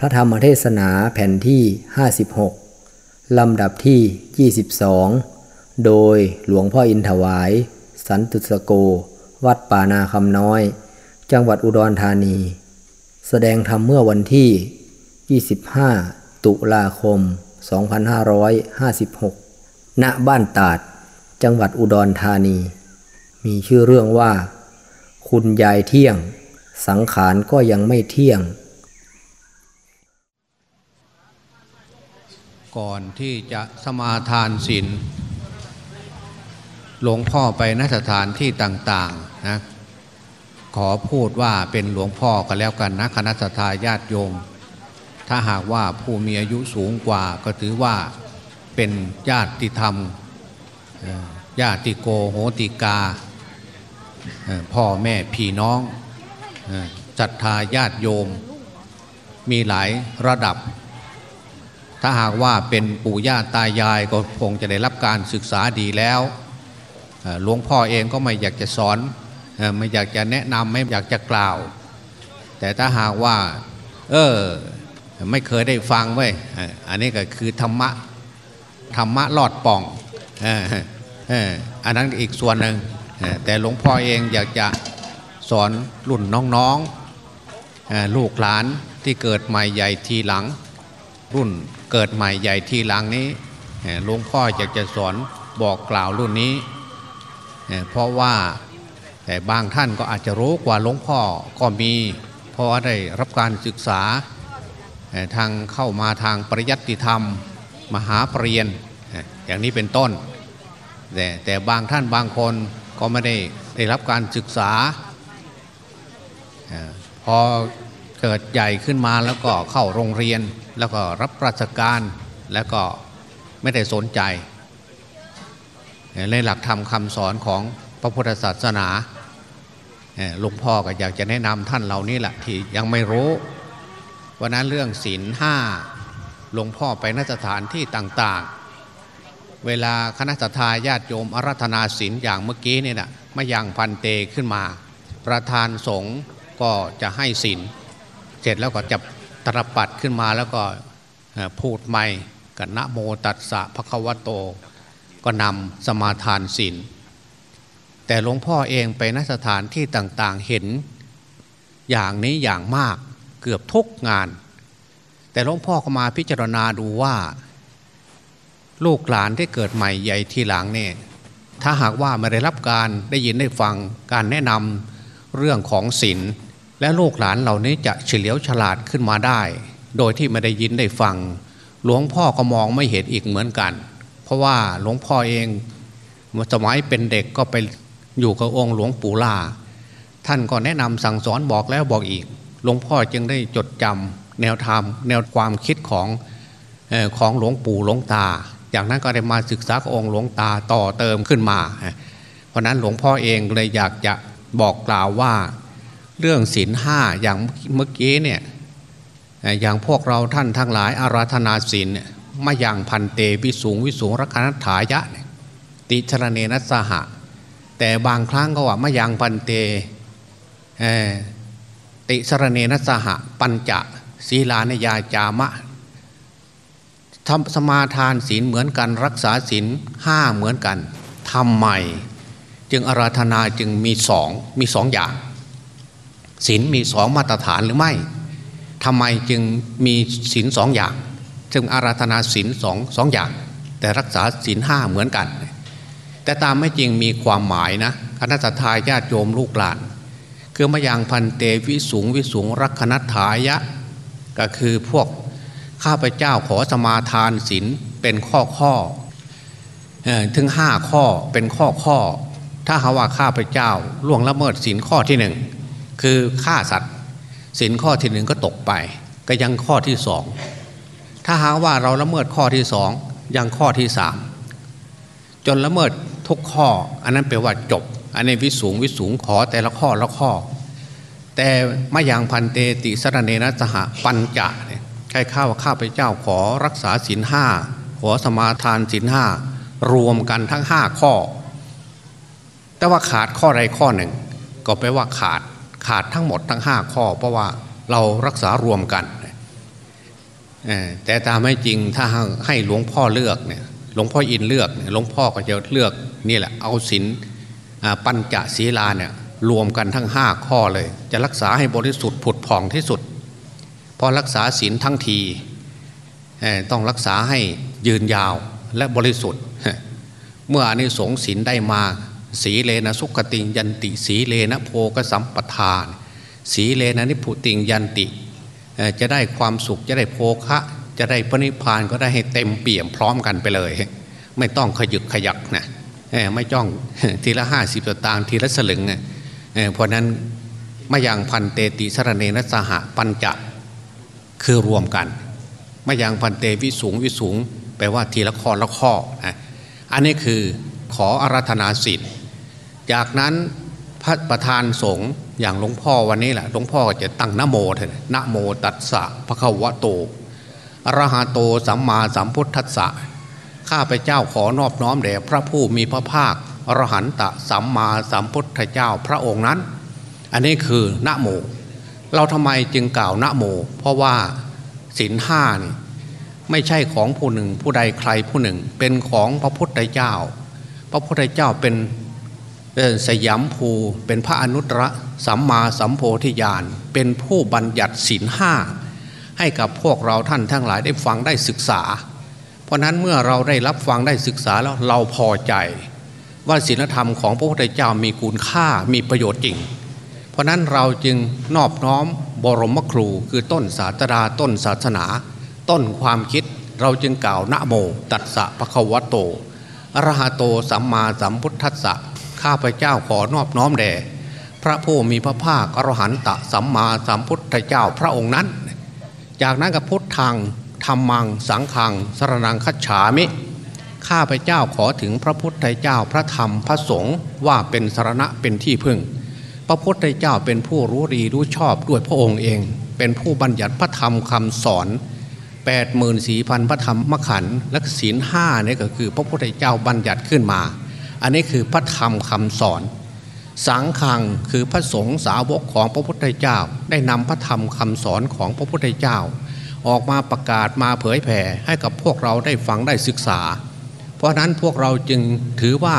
พระธรรมเทศนาแผ่นที่ 56 ลำดับที่ 22 โดยหลวงพ่ออินถวาย สันตุสโก วัดป่านาคำน้อย จังหวัดอุดรธานี แสดงธรรมเมื่อวันที่ 25 ตุลาคม 2556 ณ บ้านตาด จังหวัดอุดรธานี มีชื่อเรื่องว่า คุณยายเที่ยง สังขารก็ยังไม่เที่ยง ก่อนที่จะสมาทานศีลหลวงพ่อไปนสถานที่ต่างๆนะขอพูดว่าเป็นหลวงพ่อกันแล้วกันนะคณะทาญาติโยม ถ้าหากว่าผู้มีอายุสูงกว่าก็ถือว่าเป็นญาติธรรมญาติโกโหติกา พ่อแม่พี่น้องเอ่อศรัทธาญาติโยม มีหลายระดับ ถ้าหากว่าเป็นปู่ย่าตายายก็คงจะได้รับการศึกษาดีแล้วหลวงพ่อเองก็ไม่อยากจะสอนไม่อยากจะแนะนำไม่อยากจะกล่าว แต่ถ้าหากว่า เออไม่เคยได้ฟังเว้ยอันนี้ก็คือธรรมะธรรมะลอดป่องอันนั้นอีกส่วนหนึ่งแต่หลวงพ่อเองอยากจะสอนรุ่นน้องๆลูกหลานที่เกิดใหม่ใหญ่ทีหลัง รุ่น เกิดใหม่ใหญ่ทีหลังนี้หลวงพ่ออยากจะสอนบอกกล่าวรุ่นนี้ เพราะว่าแต่บางท่านก็อาจจะรู้กว่าหลวงพ่อก็มีเพราะได้รับการศึกษาทางเข้ามาทางปริยัติธรรม มหาปรริญญาอย่างนี้เป็นต้น แต่แต่บางท่านบางคนก็ไม่ได้ได้รับการศึกษาเอ่อพอ เกิดใหญ่ขึ้นมาแล้วก็เข้าโรงเรียนแล้วก็รับราชการแล้วก็ไม่ได้สนใจ ในหลักธรรมคำสอนของพระพุทธศาสนาหลวงพ่อก็อยากจะแนะนำท่านเหล่านี้แหละที่ยังไม่รู้วันนั้นเรื่องศีลห้าหลวงพ่อไปนสถานที่ต่างๆ เวลาคณะทาญาติโยมอารัธนาศีลอย่างเมื่อกี้นี่ยนะมายังพันเตขึ้นมา ประธานสงฆ์ก็จะให้ศีล เสร็จแล้วก็จะตรปัดขึ้นมาแล้วก็พูดใหม่กับนะโมตัสสะภะคะวะโต ก็นำสมาทานศีลแต่หลวงพ่อเองไปนสถานที่ต่างๆเห็นอย่างนี้อย่างมากเกือบทุกงาน แต่หลวงพ่อก็มาพิจารณาดูว่า ลูกหลานที่เกิดใหม่ใหญ่ทีหลังเนี่ยถ้าหากว่าไม่ได้รับการได้ยินได้ฟังการแนะนำเรื่องของศีล และลูกหลานเหล่านี้จะเฉลียวฉลาดขึ้นมาได้ โดยที่ไม่ได้ยินได้ฟัง หลวงพ่อก็มองไม่เห็นอีกเหมือนกัน เพราะว่าหลวงพ่อเองสมัยเป็นเด็กก็ไปอยู่กับองค์หลวงปู่ล่า ท่านก็แนะนำสั่งสอนบอกแล้วบอกอีก หลวงพ่อจึงได้จดจำแนวธรรมแนวความคิดของของหลวงปู่หลวงตา จากนั้นก็ได้มาศึกษากับองค์หลวงตาต่อเติมขึ้นมา เพราะนั้นหลวงพ่อเองเลยอยากจะบอกกล่าวว่า เรื่องศีลห้าอย่างเมื่อกี้เนี่ยอย่างพวกเราท่านทั้งหลายอาราธนาศีลเนี่ยมาอย่างพันเตวิสูงวิสูงรักนัฐายะ ติชรเนนัสหะ แต่บางครั้งก็ว่ามายังพันเตติสรเนนัสสหะ ปัญจะศีลานยาจามะทำสมาทานศีลเหมือนกันรักษาศีลห้าเหมือนกันทำใหม่ จึงอาราธนาจึงมีสองมีสองอย่าง ศีลมีสองมาตรฐานหรือไม่ทำไมจึงมีศีลสองอย่าง จึงอาราธนาศีลสองสองอย่าง แต่รักษาศีลห้าเหมือนกัน แต่ตามไม่จริงมีความหมายนะคณะทาญาติโยมลูกหลานคือมายังพันเตวิสูงวิสูงรักขณถายะ ก็คือพวกข้าพเจ้าขอสมาทานศีลเป็นข้อข้อเอ่อถึงห้าข้อเป็นข้อข้อ ถ้าหาว่าข้าพเจ้าล่วงละเมิดศีลข้อที่หนึ่ง คือฆ่าสัตว์ศีลข้อที่หนึ่งก็ตกไป ก็ยังข้อที่สองถ้าหากว่าเราละเมิดข้อที่สองยังข้อที่สามจนละเมิดทุกข้อ อันนั้นแปลว่าจบ อันนี้วิสูงวิสูงขอแต่ละข้อละข้อ แต่มาอย่างพันเตติสรเนนะสหปัญจะเนี่ยใครข้าว่าข้าพเจ้าขอรักษาศีลห้าขอสมาทานศีลห้ารวมกันทั้งห้าข้อ แต่ว่าขาดข้อใดข้อหนึ่ง ก็แปลว่าขาด ขาดทั้งหมดทั้งห้าข้อ เพราะว่าเรารักษารวมกัน แต่ตามไม่จริงถ้าให้หลวงพ่อเลือกเนี่ยหลวงพ่ออินเลือกหลวงพ่อก็จะเลือกนี่แหละเอาศีลปัญจศีลาเนี่ยรวมกันทั้งห้าข้อเลย จะรักษาให้บริสุทธิ์ผุดผ่องที่สุดพอรักษาศีลทั้งทีต้องรักษาให้ยืนยาวและบริสุทธิ์ เมื่ออนิสงส์ศีลได้มา สีเลนะสุขติยันติ สีเลนะโพกสัมปทาน สีเลนะนิพุติยันติ จะได้ความสุขจะได้โภคะ จะได้พระนิพพานก็ได้ให้เต็มเปี่ยมพร้อมกันไปเลย ไม่ต้องขยึกขยักนะไม่จ้องทีละห้าสิบตางทีละสลึงเพราะนั้นมายังพันเตติสรเนนสหปัญจะคือรวมกันมายังพันเตวิสูงวิสูงแปลว่าทีละข้อละข้อนะอันนี้คือขออารัธนาสิทธิ์ จากนั้นพระประธานสงฆ์อย่างหลวงพ่อวันนี้แหละหลวงพ่อจะตั้งนโมเถอะนโมตัสสะพระควะโตอรหะโตสัมมาสัมพุทธัสสะข้าพเจ้าขอนอบน้อมแด่พระผู้มีพระภาคอรหันตสัมมาสัมพุทธเจ้าพระองค์นั้น อันนี้คือนะโม เราทำไมจึงกล่าวนะโม เพราะว่าศีลห้านี่ไม่ใช่ของผู้หนึ่งผู้ใดใครผู้หนึ่ง เป็นของพระพุทธเจ้า พระพุทธเจ้าเป็น สยามภูเป็นพระอนุตตรสัมมาสัมโพธิญาณเป็นผู้บัญญัติศีลห้าให้กับพวกเราท่านทั้งหลายได้ฟังได้ศึกษา เพราะนั้นเมื่อเราได้รับฟังได้ศึกษาแล้วเราพอใจ ว่าศีลธรรมของพระพุทธเจ้ามีคุณค่ามีประโยชน์จริง เพราะนั้นเราจึงนอบน้อมบรมครูคือต้นศาสดาต้นศาสนา ต้นความคิดเราจึงกล่าวนะโม ตัสสะภะคะวะโตอรหะโตสัมมาสัมพุทธัสสะ ข้าพเจ้าขอนอบน้อมแด่พระผู้มีพระภาคอรหันตสัมมาสัมพุทธเจ้าพระองค์นั้น จากนั้นกับพุทธังธรรมังสังขังสรนังคัจฉามิ ข้าพเจ้าขอถึงพระพุทธเจ้าพระธรรมพระสงฆ์ว่าเป็นสรณะเป็นที่พึ่ง พระพุทธเจ้าเป็นผู้รู้ดีรู้ชอบด้วยพระองค์เอง เป็นผู้บัญญัติพระธรรมคำสอน8 4 0 0 0พระธรรมมขันและศีลห้านี่ก็คือพระพุทธเจ้าบัญญัติขึ้นมา อันนี้คือพระธรรมคำสอน สังขังคือพระสงฆ์สาวกของพระพุทธเจ้า ได้นำพระธรรมคำสอนของพระพุทธเจ้า ออกมาประกาศมาเผยแผ่ให้กับพวกเราได้ฟังได้ศึกษา เพราะนั้นพวกเราจึงถือว่า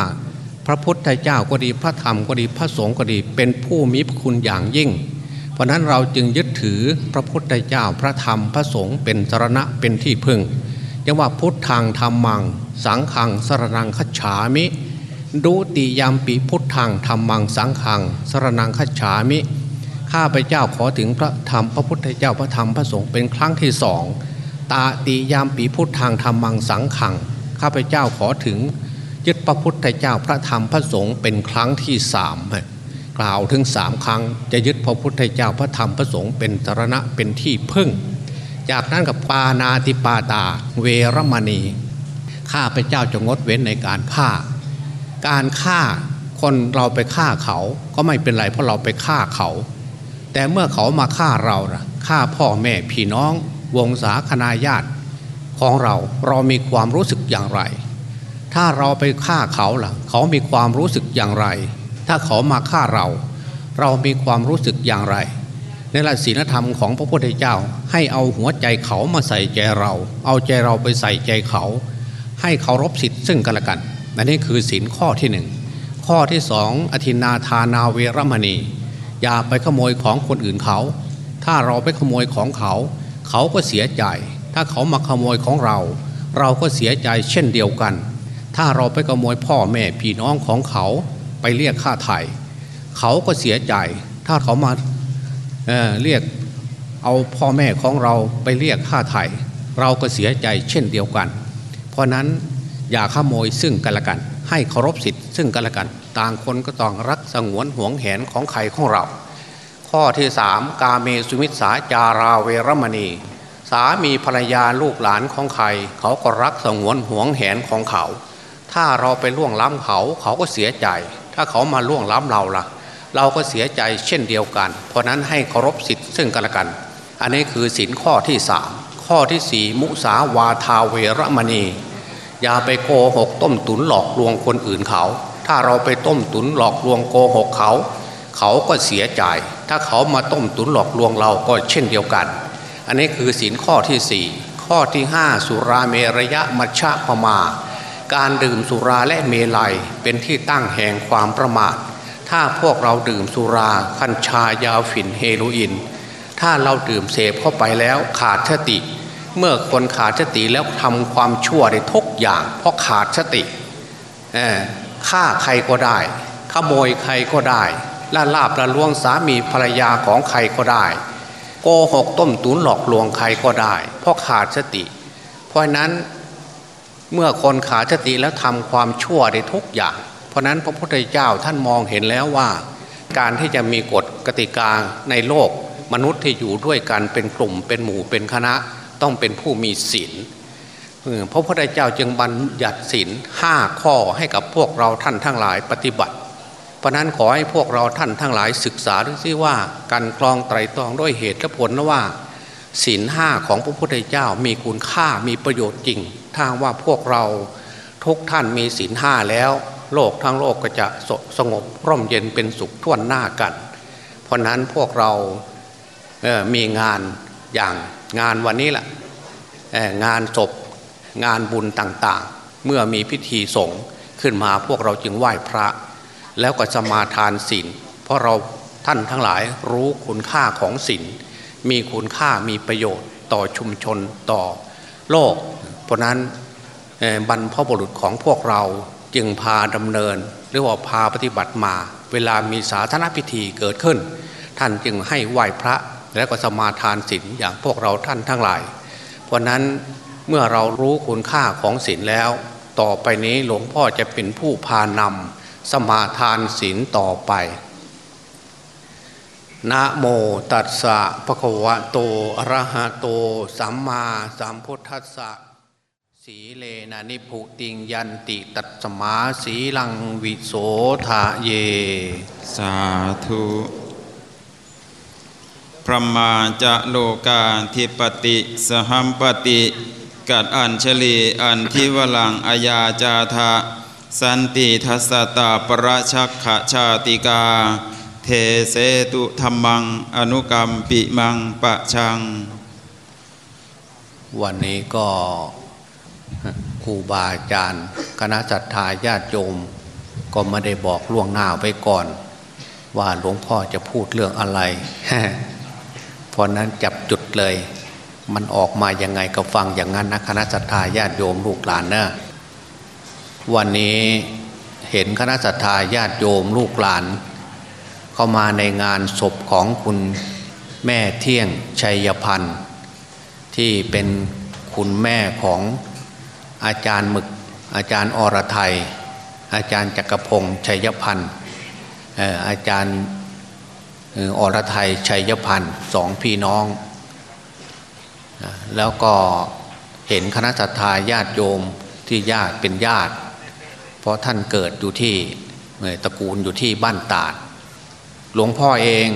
พระพุทธเจ้าก็ดีพระธรรมก็ดีพระสงฆ์ก็ดีเป็นผู้มีพระคุณอย่างยิ่ง เพราะนั้นเราจึงยึดถือพระพุทธเจ้าพระธรรมพระสงฆ์เป็นสรณะเป็นที่พึ่งยังว่าพุทธังธรรมัง สังขังสรนังคัจฉามิ ดูติยามปีพุทธังธรรมังสังขัง สรนังคัจฉามิ ข้าพเจ้าขอถึงพระธรรมพระพุทธเจ้าพระธรรมพระสงฆ์เป็นครั้งที่สอง ตาติยามปีพุทธังธรรมังสังขัง ข้าพเจ้าขอถึงยึดพระพุทธเจ้าพระธรรมพระสงฆ์เป็นครั้งที่สามกล่าวถึงสามครั้ง จะยึดพระพุทธเจ้าพระธรรมพระสงฆ์เป็นสรณะเป็นที่พึ่ง จากนั้นกับปานาติปาตา เวรมณี ข้าพเจ้าจะงดเว้นในการฆ่า การฆ่าคนเราไปฆ่าเขาก็ไม่เป็นไรเพราะเราไปฆ่าเขา แต่เมื่อเขามาฆ่าเราล่ะฆ่าพ่อแม่พี่น้อง วงศาคณาญาติของเราเรามีความรู้สึกอย่างไร ถ้าเราไปฆ่าเขาล่ะ เขามีความรู้สึกอย่างไร ถ้าเขามาฆ่าเรา เรามีความรู้สึกอย่างไร ในหลักศีลธรรมของพระพุทธเจ้าให้เอาหัวใจเขามาใส่ใจเรา เอาใจเราไปใส่ใจเขา ให้เคารพสิทธิ์ซึ่งกันและกัน อันนี้คือศีลข้อที่หนึ่งข้อที่สองอธินาทานาเวรมณี อย่าไปขโมยของคนอื่นเขา ถ้าเราไปขโมยของเขา เขาก็เสียใจ ถ้าเขามาขโมยของเรา เราก็เสียใจเช่นเดียวกัน ถ้าเราไปขโมยพ่อแม่พี่น้องของเขา ไปเรียกค่าไถ่เขาก็เสียใจ ถ้าเขามาเเรียกเอาพ่อแม่ของเราไปเรียกค่าไถ่เราก็เสียใจเช่นเดียวกัน เพราะนั้น อย่าขโมยซึ่งกันและกัน ให้เคารพสิทธิ์ซึ่งกันและกัน ต่างคนก็ต้องรักสงวนห่วงแหนของใครของเรา ข้อที่สามกาเมสุมิสาจาราเวรมณี สามีภรรยาลูกหลานของใคร เขาก็รักสงวนห่วงแหนของเขา ถ้าเราไปล่วงล้ำเขาเขาก็เสียใจ ถ้าเขามาล่วงล้ำเราล่ะ เราก็เสียใจเช่นเดียวกัน เพราะนั้นให้เคารพสิทธิ์ซึ่งกันและกัน อันนี้คือสินข้อที่สามข้อที่สี่มุสาวาทาเวรมณี อย่าไปโกหกต้มตุนหลอกลวงคนอื่นเขา ถ้าเราไปต้มตุนหลอกลวงโกหกเขา เขาก็เสียใจ ถ้าเขามาต้มตุนหลอกลวงเราก็เช่นเดียวกัน อันนี้คือสินข้อที่สี่ข้อที่ห้าสุราเมรยะมัชฌะพมา การดื่มสุราและเมลัยเป็นที่ตั้งแห่งความประมาท ถ้าพวกเราดื่มสุราคัญชายาฝิ่นเฮโรอีนถ้าเราดื่มเสพเข้าไปแล้วขาดสติ เมื่อคนขาดสติแล้วทำความชั่วได้ทุกอย่าง เพราะขาดสติฆ่าใครก็ได้ ขโมยใครก็ได้ล่าลาบละลวงสามีภรรยาของใครก็ได้ โกหกต้มตุ๋นหลอกลวงใครก็ได้ เพราะขาดสติ เพราะนั้นเมื่อคนขาดสติแล้วทำความชั่วได้ทุกอย่าง เพราะนั้นพระพุทธเจ้าท่านมองเห็นแล้วว่า การที่จะมีกฎกติกาในโลกมนุษย์ที่อยู่ด้วยกันเป็นกลุ่มเป็นหมู่เป็นคณะ ต้องเป็นผู้มีศีลพระพุทธเจ้าจึงบัญญัติศีลห้าข้อให้กับพวกเราท่านทั้งหลายปฏิบัติ เพราะนั้นขอให้พวกเราท่านทั้งหลายศึกษาดูซิว่าการกรองไตรตรองด้วยเหตุและผลนะว่าศีลห้าของพระพุทธเจ้ามีคุณค่ามีประโยชน์จริง ถ้าว่าพวกเราทุกท่านมีศีลห้าแล้ว โลกทั้งโลกก็จะสสงบร่มเย็นเป็นสุขท่วนหน้ากัน เพราะนั้นพวกเรามีงาน อย่างงานวันนี้แหละงานศพงานบุญต่างๆ เมื่อมีพิธีสงฆ์ขึ้นมาพวกเราจึงไหว้พระ แล้วก็สมาทานศีลเพราะเราท่านทั้งหลายรู้คุณค่าของศีลมีคุณค่ามีประโยชน์ต่อชุมชนต่อโลก เพราะนั้นบรรพบุรุษของพวกเราจึงพาดำเนิน หรือว่าพาปฏิบัติมา เวลามีสาธารณพิธีเกิดขึ้น ท่านจึงให้ไหว้พระ แล้วก็สมาทานศีลอย่างพวกเราท่านทั้งหลาย เพราะนั้นเมื่อเรารู้คุณค่าของศีลแล้ว ต่อไปนี้หลวงพ่อจะเป็นผู้พานำสมาทานศีลต่อไปนะโมตัสสะภะคะวะโตอะระหะโต สัมมาสัมพุทธัสสะสีเลนะนิพุติงยันติตัตสมาสีลังวิโสทะเย สาธุ พระมาจะโลกาธิปติสหัมปติกัดอัญชลีอันทิวลังอายาจาธาสันติทัสตาปราชักขชาติกา เทเสตุธรรมัง อนุกรรมปิมังปะชัง วันนี้ก็ครูบาอาจารย์ คณะจัตตาญาติโยม ก็ไม่ได้บอกล่วงหน้าไว้ก่อน ว่าหลวงพ่อจะพูดเรื่องอะไร ราะนั้นจับจุดเลย มันออกมายังไงก็ฟังอย่างนั้นนะคณะสัตยาญาติโยมลูกหลานนะวันนี้เห็นคณะสัตยาญาติโยมลูกหลาน เข้ามาในงานศพของคุณแม่เที่ยงชัยพันธ์ที่เป็นคุณแม่ของอาจารย์หมึกอาจารย์อรไทย อาจารย์จักรพงศ์ชัยพันธ์อาจารย์ อรไทยชัยพันธ์สองพี่น้อง แล้วก็เห็นคณะสัตยาญาติโยมที่ญาติเป็นญาติ เพราะท่านเกิดอยู่ที่ตระกูลอยู่ที่บ้านตาด หลวงพ่อเอง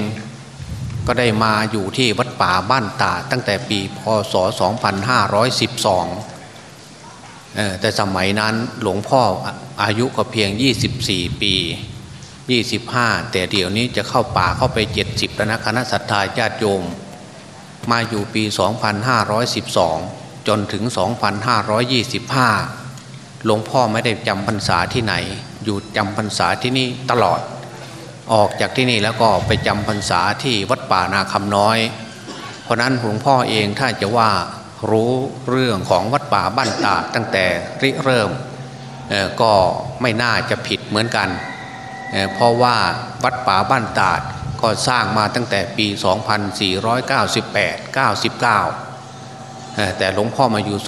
ก็ได้มาอยู่ที่วัดป่าบ้านตาด ตั้งแต่ปีพศ 2512 แต่สมัยนั้นหลวงพ่ออายุก็เพียง 24 ปี 25 แต่เดี๋ยวนี้จะเข้าป่าเข้าไป 70แล้วนะคณะสัตยาญาติโยม มาอยู่ปี 2512 จนถึง 2525 หลวงพ่อไม่ได้จำพรรษาที่ไหน อยู่จำพรรษาที่นี่ตลอด ออกจากที่นี่แล้วก็ไปจำพรรษาที่วัดป่านาคำน้อย เพราะนั้นหลวงพ่อเองถ้าจะว่ารู้เรื่องของวัดป่าบ้านตาตั้งแต่ริเริ่มก็ไม่น่าจะผิดเหมือนกัน เพราะว่าวัดป่าบ้านตาดก็สร้างมาตั้งแต่ปี 2498 99 แต่หลวงพ่อมาอยู่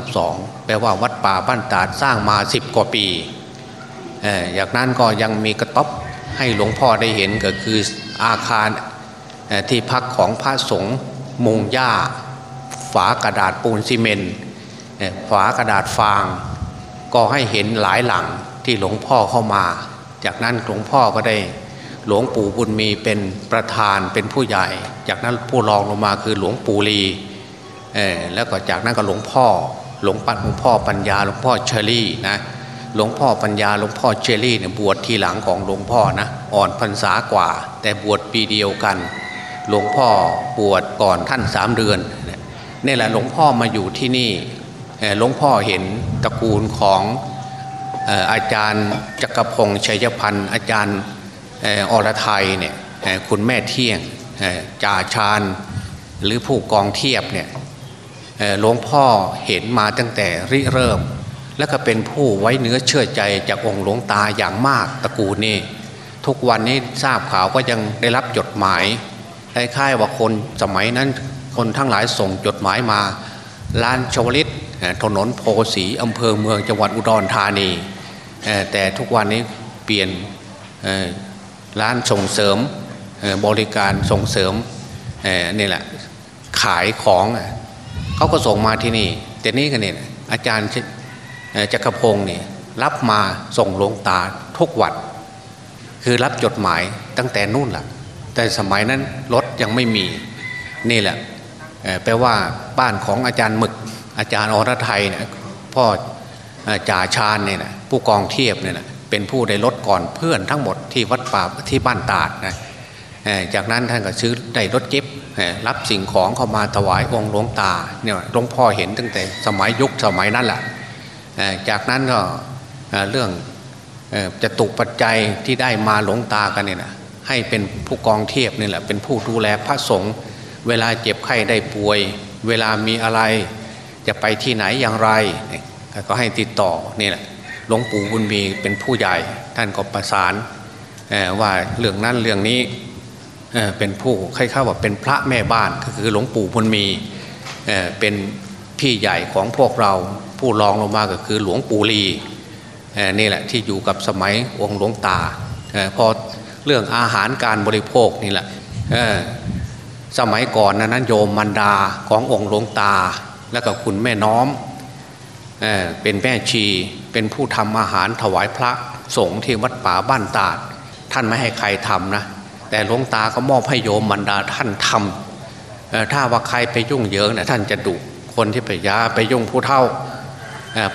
2512 แปลว่าวัดป่าบ้านตาดสร้างมา 10 กว่าปีอย่างนั้นก็ยังมีกระต๊อบให้หลวงพ่อได้เห็นก็คืออาคารที่พักของพระสงฆ์มุงหญ้า ฝากระดาษปูนซีเมนต์ฝากระดาษฟาง ก็ให้เห็นหลายหลังที่หลวงพ่อเข้ามา จากนั้นหลวงพ่อก็ได้หลวงปู่บุญมีเป็นประธานเป็นผู้ใหญ่ จากนั้นผู้รองลงมาคือหลวงปู่ลีแล้วก็จากนั้นก็หลวงพ่อ หลวงปัดหลวงพ่อปัญญาหลวงพ่อเชอรี่นะหลวงพ่อปัญญาหลวงพ่อเชอรี่เนี่ยบวชทีหลังของหลวงพ่อนะอ่อนพรรษากว่า แต่บวชปีเดียวกัน หลวงพ่อบวชก่อนท่านสามเดือนนี่แหละหลวงพ่อมาอยู่ที่นี่หลวงพ่อเห็นตระกูลของ อาจารย์จักรพงษ์ชัยพันธ์อาจารย์ออรไทยเนี่ยคุณแม่เที่ยงจ่าชาญหรือผู้กองเทียบเนี่ยหลวงพ่อเห็นมาตั้งแต่ริเริ่ม แล้วก็เป็นผู้ไว้เนื้อเชื่อใจจากองค์หลวงตาอย่างมากตระกูลนี่ทุกวันนี้ทราบข่าวก็ยังได้รับจดหมายคล้ายๆว่าคนสมัยนั้นคนทั้งหลายส่งจดหมายมาลานชวลิต ถนนโพสีอำเภอเมืองจังหวัดอุดรธานีแต่ทุกวันนี้เปลี่ยนร้านส่งเสริมบริการส่งเสริมนี่แหละขายของเขาก็ส่งมาที่นี่แต่นี่กันเนี่ยอาจารย์จักรพงศ์เนี่ยรับมาส่งลงตาทุกวันคือรับจดหมายตั้งแต่นู่นแหละแต่สมัยนั้นรถยังไม่มีนี่แหละแปลว่าบ้านของอาจารย์หมึก อาจารย์อรไทยเนี่ยพ่อจ่าชาญเนี่ยนะผู้กองเทียบเนี่ยนะเป็นผู้ได้รถก่อนเพื่อนทั้งหมดที่วัดป่าที่บ้านตาดนะจากนั้นท่านก็ซื้อได้รถเก็บรับสิ่งของเข้ามาถวายองค์หลวงตาเนี่ยหลวงพ่อเห็นตั้งแต่สมัยยุคสมัยนั้นแหละจากนั้นก็เรื่องจะตุปัจจัยที่ได้มาหลวงตากันเนี่ยนะให้เป็นผู้กองเทียบนี่แหละเป็นผู้ดูแลพระสงฆ์เวลาเจ็บไข้ได้ป่วย เวลามีอะไร จะไปที่ไหนอย่างไรก็ให้ติดต่อนี่แหละหลวงปู่บุญมีเป็นผู้ใหญ่ท่านก็ประสานว่าเรื่องนั้นเรื่องนี้เป็นผู้คล้ายๆว่าเป็นพระแม่บ้านก็คือหลวงปู่บุญมีเป็นพี่ใหญ่ของพวกเราผู้รองลงมาก็คือหลวงปู่ลีนี่แหละที่อยู่กับสมัยองค์หลวงตาอพอเรื่องอาหารการบริโภคนี่แหละสมัยก่อนนั้นโยมมันดาขององค์หลวงตา แล้วก็คุณแม่น้อมเอเป็นแม่ชีเป็นผู้ทำอาหารถวายพระสงฆ์ที่วัดป่าบ้านตาด ท่านไม่ให้ใครทำนะแต่หลวงตาก็มอบให้โยมมันดาท่านทำถ้าว่าใครไปยุ่งเยิงเนี่ยท่านจะดุคนที่ไปยาไปยุ่งผู้เท่า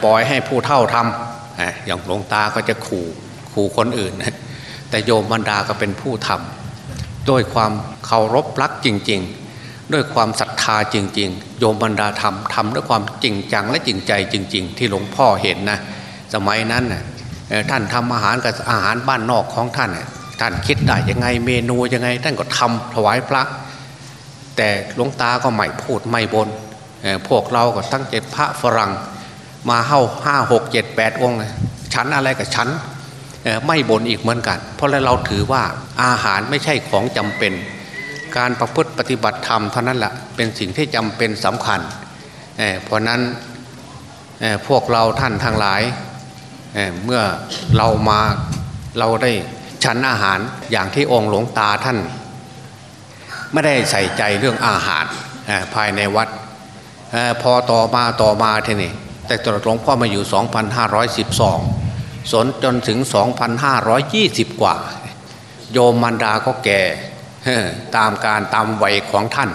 ปล่อยให้ผู้เท่าทำอย่างหลวงตาก็จะขู่ขู่คนอื่น แต่โยมบรรดาก็เป็นผู้ทำด้วยความเคารพรักจริง ๆ ด้วยความศรัทธาจริง ๆ โยมบรรดาทำทำด้วยความจริงจังและจริงใจจริง ๆ ที่หลวงพ่อเห็นนะ สมัยนั้นนะท่านทำอาหารกับอาหารบ้านนอกของท่านท่านคิดได้ยังไงเมนูยังไง ท่านก็ทำถวายพระ แต่หลวงตาก็ไม่พูดไม่บนพวกเราก็ตั้งใจพระฝรั่ง มาเข้าห้าหกเจ็ดแปดองค์ชั้นอะไรกับชั้นไม่บนอีกเหมือนกัน เพราะเราถือว่าอาหารไม่ใช่ของจำเป็น การประพฤติปฏิบัติธรรมเท่านั้นแหละเป็นสิ่งที่จำเป็นสำคัญเเพราะนั้นพวกเราท่านทั้งหลายเเมื่อเรามาเราได้ชันอาหารอย่างที่องค์หลวงตาท่าน ไม่ได้ใส่ใจเรื่องอาหารภายในวัดอพอต่อมาต่อมาทีนี่แต่ตรวจหลวงพ่อมาอยู่ 2512 สนจนถึง 2520 กว่า โยมมันดาก็แก่ ตามการตามวัยของท่าน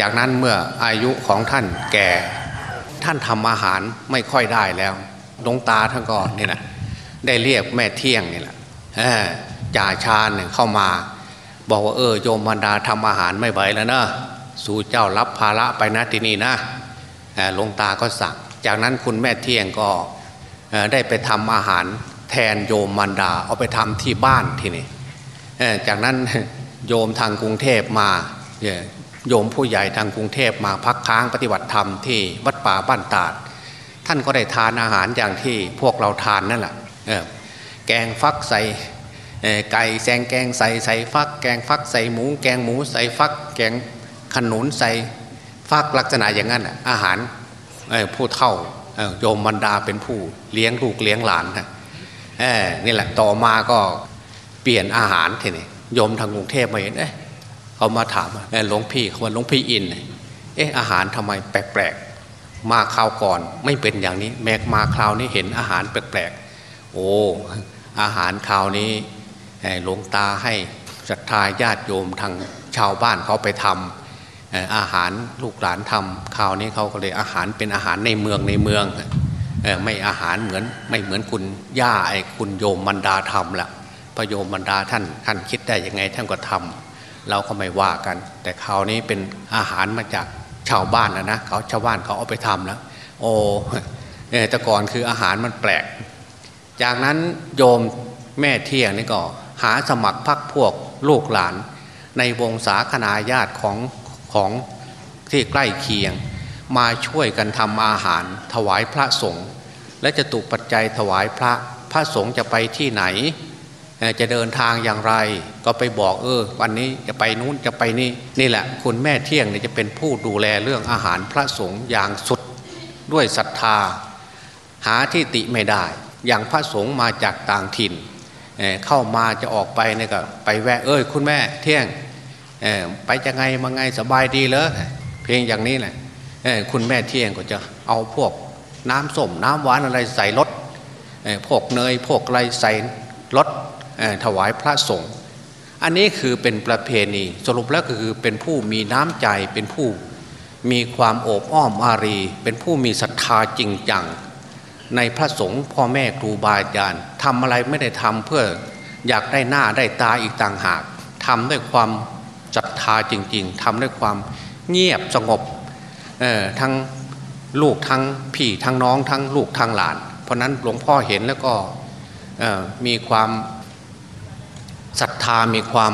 จากนั้นเมื่ออายุของท่านแก่ท่านทำอาหารไม่ค่อยได้แล้วหลวงตาท่านก็นี่นะได้เรียกแม่เที่ยงนี่แหละจ่าชาญเนี่ยเข้ามา บอกว่าเออโยมมันดาทำอาหารไม่ไหวแล้วนะสู่เจ้ารับภาระไปนะที่นี่นะหลวงตาก็สั่งจากนั้นคุณแม่เที่ยงก็ได้ไปทำอาหารแทนโยมมันดาเอาไปทำที่บ้านที่นี่จากนั้น โยมทางกรุงเทพมาโยมผู้ใหญ่ทางกรุงเทพมาพักค้างปฏิบัติธรรมที่วัดป่าบ้านตาด ท่านก็ได้ทานอาหารอย่างที่พวกเราทานนั่นแหละแกงฟักใส่ไก่แซงแกงใส่ใส่ฟัก แกงฟักใส่หมู แกงหมูใส่ฟัก แกงขนุนใส่ฟักลักษณะอย่างนั้นอาหารผู้เฒ่าโยมบรรดาเป็นผู้เลี้ยงลูกเลี้ยงหลานนะนี่แหละต่อมาก็เปลี่ยนอาหารทีนี้ โยมทางกรุงเทพมาเห็นเอ๊ะเขามาถามหลวงพี่เขาว่าหลวงพี่อินเนี่ยอ๊ะอาหารทำไมแปลกๆ มาคราวก่อนไม่เป็นอย่างนี้ แม้มาคราวนี้เห็นอาหารแปลกๆ โอ้อาหารคราวนี้หลวงตาให้ศรัทธาญาติโยมทางชาวบ้านเขาไปทำเอ่ออาหารลูกหลานทำคราวนี้เขาก็เลยอาหารเป็นอาหารในเมืองในเมืองไม่อาหารเหมือนไม่เหมือนคุณย่าไอ้คุณโยมมันดาทำละ พระโยมมันดาท่านท่านคิดได้ยังไงท่านก็ทำเราก็ไม่ว่ากัน แต่คราวนี้เป็นอาหารมาจากชาวบ้านนะนะเขาชาวบ้านเขาเอาไปทำแล้วโอ้เออแต่ก่อนคืออาหารมันแปลก จากนั้นโยมแม่เที่ยงนี่ก็หาสมัครพักพวกลูกหลาน ในวงศาคณาญาติของของที่ใกล้เคียง มาช่วยกันทำอาหารถวายพระสงฆ์และจะตุปัจจัยถวายพระพระสงฆ์จะไปที่ไหน จะเดินทางอย่างไร ก็ไปบอกเออ วันนี้จะไปนู้นจะไปนี่นี่แหละ คุณแม่เที่ยงเนี่ยจะเป็นผู้ดูแลเรื่องอาหารพระสงฆ์อย่างสุดด้วยศรัทธา หาที่ติไม่ได้ อย่างพระสงฆ์มาจากต่างถิ่นเเข้ามาจะออกไปเนี่ยก็ไปแวะเอ้ยคุณแม่เที่ยงไปจะไงมาไงสบายดีเลยเพียงอย่างนี้แหละคุณแม่เที่ยงก็จะเอาพวกน้ำส้มน้ำหวานอะไรใส่รถพวกเนยพวกอะไรใส่รถ ถวายพระสงฆ์อันนี้คือเป็นประเพณีสรุปแล้วก็คือเป็นผู้มีน้ำใจเป็นผู้มีความโอบอ้อมอารี เป็นผู้มีศรัทธาจริงจัง ในพระสงฆ์พ่อแม่ครูบาอาจารย์ทำอะไรไม่ได้ทำเพื่ออยากได้หน้าได้ตาอีกต่างหากทำด้วยความศรัทธาจริง ๆทำด้วยความเงียบสงบทั้งลูกทั้งพี่ทั้งน้องทั้งลูกทั้งหลาน เพราะนั้นหลวงพ่อเห็นแล้วก็มีความ ศรัทธามีความ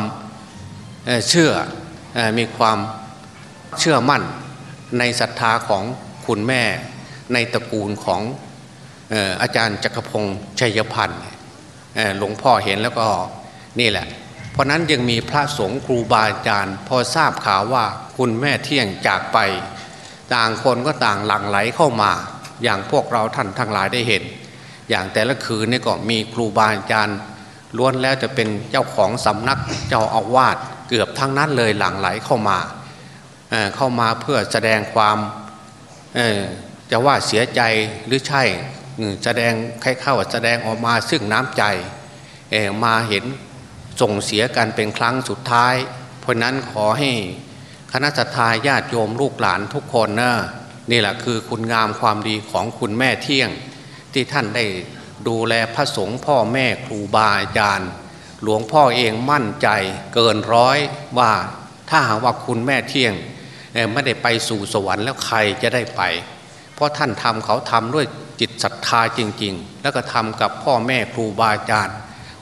เชื่อมีความเชื่อมั่นในศรัทธาของคุณแม่ในตระกูลของอาจารย์จักรพงศ์ชัยพันธ์หลวงพ่อเห็นแล้วก็นี่แหละ เพราะนั้นยังมีพระสงฆ์ครูบาอาจารย์ พอทราบข่าวว่าคุณแม่เที่ยงจากไป ต่างคนก็ต่างหลั่งไหลเข้ามา อย่างพวกเราท่านทั้งหลายได้เห็น อย่างแต่ละคืนนี่ก็มีครูบาอาจารย์ ล้วนแล้วจะเป็นเจ้าของสำนักเจ้าอาวาสเกือบทั้งนั้นเลยหลั่งไหลเข้ามาเเข้ามาเพื่อแสดงความจะว่าเสียใจหรือใช่แสดงใครเข้าแสดงออกมาซึ่งน้ำใจมาเห็นส่งเสียกันเป็นครั้งสุดท้าย เพราะนั้นขอให้คณะสัตยาญาติโยมลูกหลานทุกคนนะนี่แหละคือคุณงามความดีของคุณแม่เที่ยงที่ท่านได้ ดูแลพระสงฆ์พ่อแม่ครูบาอาจารย์ หลวงพ่อเองมั่นใจเกินร้อยว่าถ้าหากว่าคุณแม่เที่ยงไม่ได้ไปสู่สวรรค์แล้วใครจะได้ไป เพราะท่านทำเขาทำด้วยจิตศรัทธาจริง ๆ แล้วก็ทำกับพ่อแม่ครูบาอาจารย์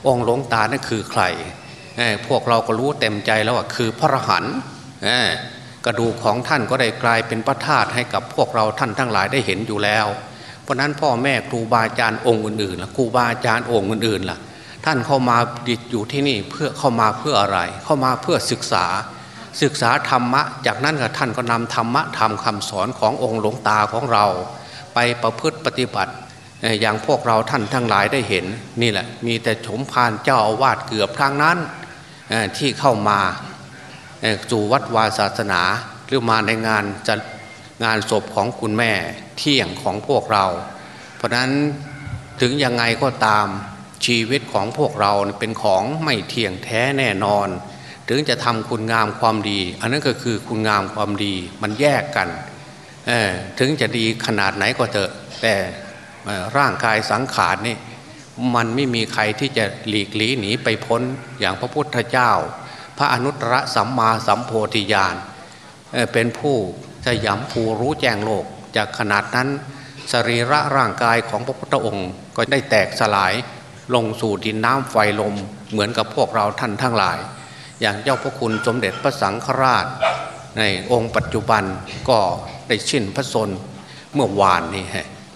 องค์หลวงตานั่นคือใครพวกเราก็รู้เต็มใจแล้วว่าคือพระหันกระดูกของท่านก็ได้กลายเป็นพระธาตุให้กับพวกเราท่านทั้งหลายได้เห็นอยู่แล้ว เพราะนั้นพ่อแม่ครูบาอาจารย์องค์อื่นๆล่ะครูบาอาจารย์องค์อื่นๆล่ะท่านเข้ามาดิอยู่ที่นี่เพื่อเข้ามาเพื่ออะไร เข้ามาเพื่อศึกษา ศึกษาธรรมะ จากนั้นก็ท่านก็นำธรรมะทำคำสอนขององค์หลวงตาของเรา ไปประพฤติปฏิบัติ อย่างพวกเราท่านทั้งหลายได้เห็นนี่แหละ มีแต่ชมพานเจ้าอาวาสเกือบทางนั้นที่เข้ามาสู่วัดวาศาสนา หรือมาในงานจะงานศพของคุณแม่ เที่ยงของพวกเรา เพราะนั้นถึงยังไงก็ตามชีวิตของพวกเราเป็นของไม่เที่ยงแท้แน่นอน ถึงจะทำคุณงามความดี อันนั้นก็คือคุณงามความดีมันแยกกันถึงจะดีขนาดไหนก็เถอะ แต่ร่างกายสังขารนี่มันไม่มีใครที่จะหลีกลีหนีไปพ้นอย่างพระพุทธเจ้า พระอนุตตรสัมมาสัมโพธิญาณเป็นผู้สยามภูรู้แจ้งโลก จากขนาดนั้น สรีระร่างกายของพระพุทธองค์ก็ได้แตกสลายลงสู่ดินน้ำไฟลมเหมือนกับพวกเราท่านทั้งหลาย อย่างเจ้าพระคุณสมเด็จพระสังฆราช ในองค์ปัจจุบันก็ได้ชินพระชนเมื่อวานนี้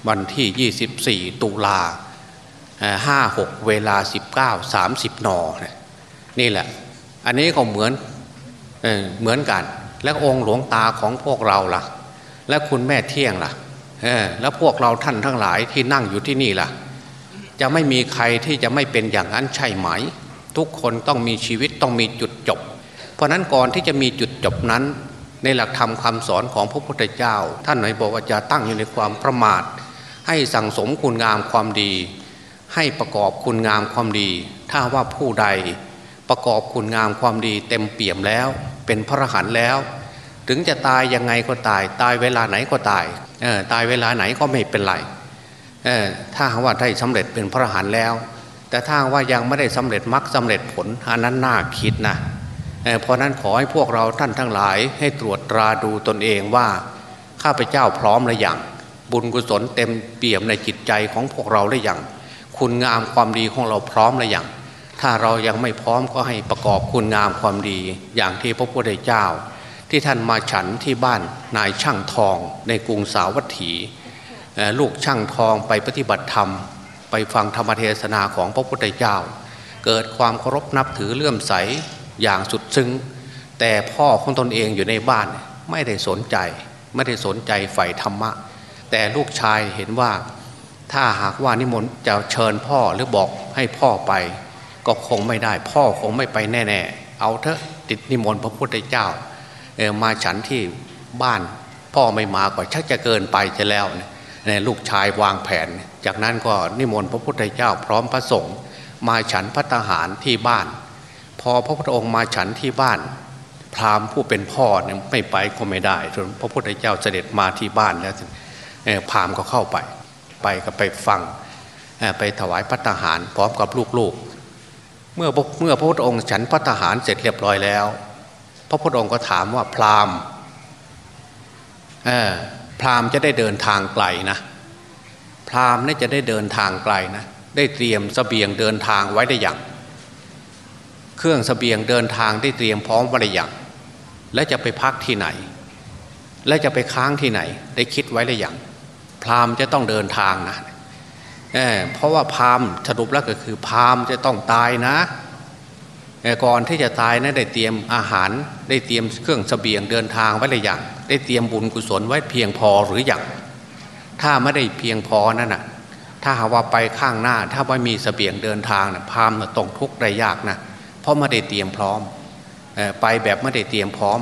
วันที่ 24 ตุลาห้าหกเวลา 19 30นนี่แหละ อันนี้ก็เหมือนเหมือนกัน แล้วองค์หลวงตาของพวกเราล่ะ และคุณแม่เที่ยงล่ะแล้วพวกเราท่านทั้งหลายที่นั่งอยู่ที่นี่ล่ะ จะไม่มีใครที่จะไม่เป็นอย่างนั้นใช่ไหม ทุกคนต้องมีชีวิตต้องมีจุดจบ เพราะนั้นก่อนที่จะมีจุดจบนั้น ในหลักธรรมคาสอนของพระพุทธเจ้า ท่านหน่อยบอกว่าจะตั้งอยู่ในความประมาท ให้สั่งสมคุณงามความดี ให้ประกอบคุณงามความดี ถ้าว่าผู้ใดประกอบคุณงามความดีเต็มเปี่ยมแล้ว เป็นพระหันแล้ว ถึงจะตายยังไงก็ตาย ตายเวลาไหนก็ตายตายเวลาไหนก็ไม่เป็นไรถ้าว่าได้สำเร็จเป็นพระหันแล้ว แต่ถ้าว่ายังไม่ได้สำเร็จมรรคสาเร็จผลอันนั้นน่าคิดนะเพราะนั้นขอให้พวกเราท่านทั้งหลายให้ตรวจตราดูตนเองว่าข้าพเจ้าพร้อมหรือยังบุญกุศลเต็มเปี่ยมในจิตใจของพวกเราหรือยังคุณงามความดีของเราพร้อมหรือยังถ้าเรายังไม่พร้อมก็ให้ประกอบคุณงามความดี อย่างที่พระพุทธเจ้า ที่ท่านมาฉันที่บ้านนายช่างทองในกรุงสาวัตถี ลูกช่างทองไปปฏิบัติธรรม ไปฟังธรรมเทศนาของพระพุทธเจ้า เกิดความเคารพนับถือเลื่อมใสอย่างสุดซึ้ง แต่พ่อของตนเองอยู่ในบ้านไม่ได้สนใจ ไม่ได้สนใจใฝ่ธรรมะ แต่ลูกชายเห็นว่าถ้าหากว่านิมนต์จะเชิญพ่อหรือบอกให้พ่อไป ก็คงไม่ได้พ่อคงไม่ไปแน่ ๆ เอาเถอะติดนิมนต์พระพุทธเจ้า มาฉันที่บ้านพ่อไม่มาก็ชักจะเกินไปจะแล้วเนี่ยลูกชายวางแผน จากนั้นก็นิมนต์พระพุทธเจ้าพร้อมพระสงฆ์มาฉันพัตหารที่บ้าน พอพระพุทธองค์มาฉันที่บ้าน พราหมณ์ผู้เป็นพ่อเนี่ยไม่ไปก็ไม่ได้จนพระพุทธเจ้าเสด็จมาที่บ้านแล้วพราหมณ์ก็เข้าไป ไปก็ไปฟังไปถวายพัฒหารพร้อมกับลูกๆ เมื่อเมื่อพระพุทธองค์ฉันพัฒหารเสร็จเรียบร้อยแล้ว พระพุทธองค์ก็ถามว่าพราหมณ์พราหมณ์จะได้เดินทางไกลนะพราหมณ์นี่จะได้เดินทางไกลนะได้เตรียมสเสบียงเดินทางไว้ได้อย่าง เครื่องสเสบียงเดินทางได้เตรียมพร้อมไว้หรือยังและจะไปพักที่ไหน และจะไปค้างที่ไหน ได้คิดไว้หรือยังพราหมณ์จะต้องเดินทางนะเเพราะว่าพราหมณ์สรุปแล้วก็คือพราหมณ์จะต้องตายนะ ก่อนที่จะตายนะได้เตรียมอาหาร ได้เตรียมเครื่องสเสบียงเดินทางไว้หรือยังได้เตรียมบุญกุศลไว้เพียงพอหรือยังถ้าไม่ได้เพียงพอนั่นน่ะถ้าหาว่าไปข้างหน้า ถ้าไม่มีสเสบียงเดินทางนะพามณ์ต้องทุกข์ได้ยากนะเพราะไม่ได้เตรียมพร้อมไปแบบไม่ได้เตรียมพร้อม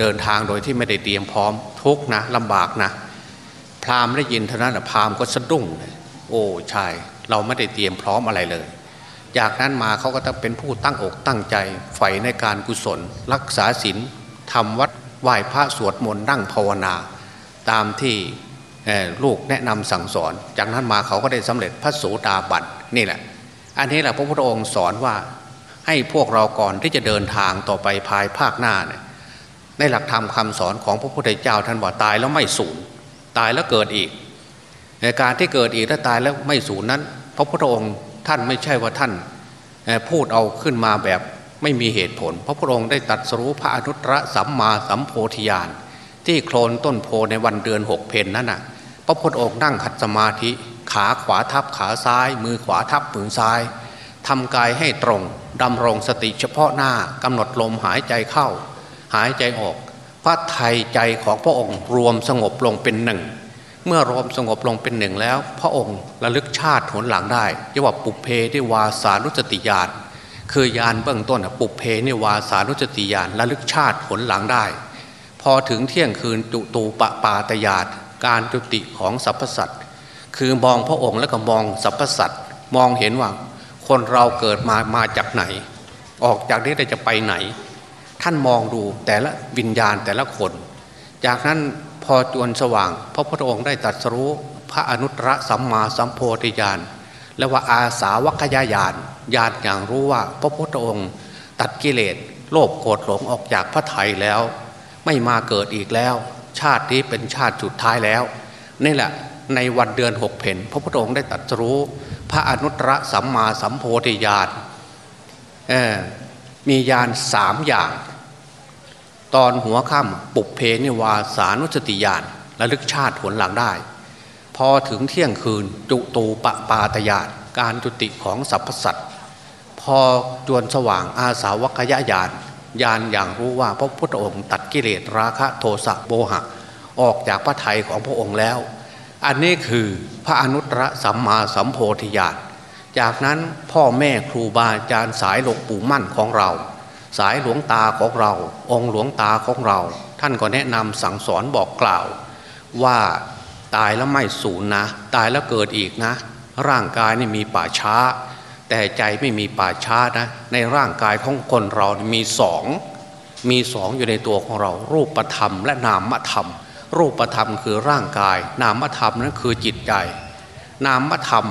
เดินทางโดยที่ไม่ได้เตรียมพร้อม ทุกนะลำบากนะ พรามได้ยินเท่านั้นพรามก็สะดุ้งโอ้ใช่เราไม่ได้เตรียมพร้อมอะไรเลย จากนั้นมาเขาก็ต้องเป็นผู้ตั้งอกตั้งใจใฝ่ในการกุศล รักษาศีลทำวัดไหว้พระสวดมนต์นั่งภาวนา ตามที่ลูกแนะนำสั่งสอน จากนั้นมาเขาก็ได้สำเร็จพระโสดาบันนี่แหละ อันนี้แหละพระพุทธองค์สอนว่าให้พวกเราก่อนที่จะเดินทางต่อไปภายภาคหน้าเนี่ยในหลักธรรมคาสอนของพระพุทธเจ้าท่านบอกตายแล้วไม่สูญตายแล้วเกิดอีกในการที่เกิดอีกถ้าตายแล้วไม่สูญนั้น พระพุทธองค์ ท่านไม่ใช่ว่าท่านพูดเอาขึ้นมาแบบไม่มีเหตุผล พระพุทธองค์ได้ตัดสรู้พระอนุตตรสัมมาสัมโพธิญาณที่โคลนต้นโพในวันเดือนหกเพนนั้นน่ะ พระพุทธองค์นั่งขัดสมาธิ ขาขวาทับขาซ้าย มือขวาทับมือซ้ายทำกายให้ตรงดำรงสติเฉพาะหน้ากำหนดลมหายใจเข้า หายใจออก พระไทยใจของพระองค์รวมสงบลงเป็นหนึ่ง เมื่อรวมสงบลงเป็นหนึ่งแล้ว พระองค์ระลึกชาติหนหลังได้เรียกว่าปุเพที่วาสานุสติญาณคือยานเบื้องต้นปุเพนิวาสานุสติญาณระลึกชาติผลหลังได้ พอถึงเที่ยงคืนจุตูปปาตยาตการจุติของสรรพสัตว์คือมองพระองค์แล้วก็มองสรรพสัตว์มองเห็นว่าคนเราเกิดมามาจากไหน ออกจากนี้ได้จะไปไหน ท่านมองดูแต่ละวิญญาณแต่ละคน จากนั้น พอจวนสว่าง พระพุทธองค์ได้ตรัสรู้พระอนุตตรสัมมาสัมโพธิญาณและว่าอาสาวัคยายานญาณอย่างรู้ว่าพระพุทธองค์ตัดกิเลสโลภโกรธหลงออกจากพระไทยแล้ว ไม่มาเกิดอีกแล้ว ชาตินี้เป็นชาติสุดท้ายแล้วนี่แหละในวันเดือนหกเพนพระพุทธองค์ได้ตรัสรู้พระอนุตตรสัมมาสัมโพธิญาณมีญาณสามอย่าง ตอนหัวค่ำปุกเพนิวาสานุสติญาณระลึกชาติผลหลังได้ พอถึงเที่ยงคืนจุตูปปาตญาณการจุติของสรรพสัตว์พอจวนสว่างอาสาวัคยญาณญาณอย่างรู้ว่าพระพุทธองค์ตัดกิเลสราคะโทสะโบหะ ออกจากพระทัยของพระองค์แล้ว อันนี้คือพระอนุตตรสัมมาสัมโพธิญาณจากนั้นพ่อแม่ครูบาอาจารย์สายหลวงปู่มั่นของเรา สายหลวงตาของเรา องค์หลวงตาของเรา ท่านก็แนะนำสั่งสอนบอกกล่าว ว่าตายแล้วไม่สูญนะ ตายแล้วเกิดอีกนะ ร่างกายนี่มีป่าช้า แต่ใจไม่มีป่าช้านะ ในร่างกายของคนเรามีสองมีสองอยู่ในตัวของเรา รูปธรรมและนามธรรม รูปธรรมคือร่างกาย นามธรรมนั้นคือจิตใจ นามธรรม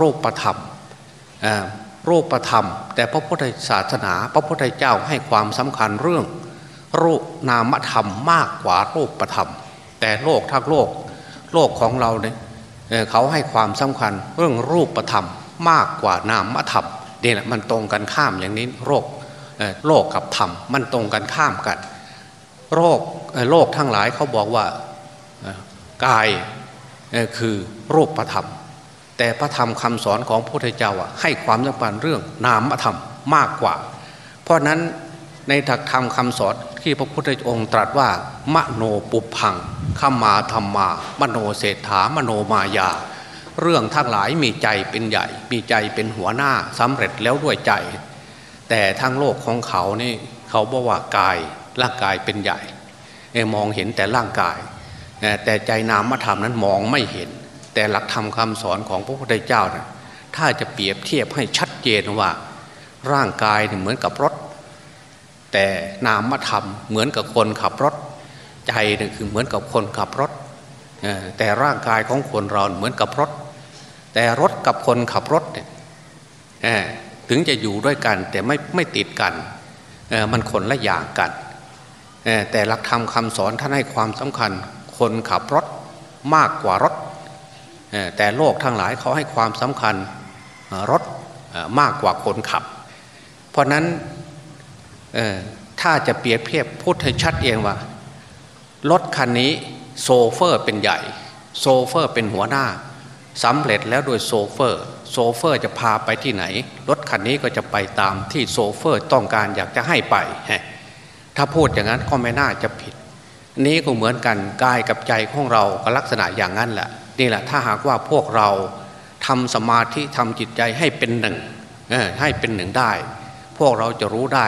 รูปธรรม รูปธรรม แต่พระพุทธศาสนา พระพุทธเจ้าให้ความสำคัญเรื่อง รูปนามธรรมมากกว่ารูปธรรม แต่โลกทั้งโลก โลกของเราเนี่ยเขาให้ความสำคัญเรื่องรูปธรรมมากกว่านามธรรมนี่แหละมันตรงกันข้ามอย่างนี้โรคโลกกับธรรมมันตรงกันข้ามกัน โรคโลกทั้งหลายเขาบอกว่ากายคือรูปธรรม แต่พระธรรมคำสอนของพระพุทธเจ้าให้ความสำคัญเรื่องนามธรรมมากกว่า เพราะนั้นในถักธรรมคำสอนที่พระพุทธองค์ตรัสว่า มโนปุพังขมาธรรมา มโนเศรษฐามโนมายา เรื่องทั้งหลายมีใจเป็นใหญ่ มีใจเป็นหัวหน้าสำเร็จแล้วด้วยใจ แต่ทั้งโลกของเขานี่เขาบอกว่ากายร่างกายเป็นใหญ่มองเห็นแต่ร่างกาย แต่ใจนามธรรมนั้นมองไม่เห็น แต่หลักธรรมคำสอนของพระพุทธเจ้านะถ้าจะเปรียบเทียบให้ชัดเจนว่า ร่างกายเหมือนกับรถ แต่นามธรรมเหมือนกับคนขับรถ ใจเนี่ยคือเหมือนกับคนขับรถแต่ร่างกายของคนเราเหมือนกับรถ แต่รถกับคนขับรถเนี่ยถึงจะอยู่ด้วยกันแต่ไม่ไม่ติดกัน มันคนละอย่างกัน แต่หลักธรรมคำสอนท่านให้ความสำคัญ คนขับรถมากกว่ารถ แต่โลกทั้งหลายเขาให้ความสำคัญรถมากกว่าคนขับ เพราะนั้นถ้าจะเปรียบเทียบพูดให้ชัดเองว่ารถคันนี้โซเฟอร์เป็นใหญ่ โซเฟอร์เป็นหัวหน้าสำเร็จแล้วโดยโซเฟอร์ โซเฟอร์จะพาไปที่ไหน รถคันนี้ก็จะไปตามที่โซเฟอร์ต้องการอยากจะให้ไป ถ้าพูดอย่างนั้นก็ไม่น่าจะผิด นี้ก็เหมือนกันกายกับใจของเราก็ลักษณะอย่างนั้นแหละ นี่แหละถ้าหากว่าพวกเราทำสมาธิทำจิตใจให้เป็นหนึ่งให้เป็นหนึ่งได้ พวกเราจะรู้ได้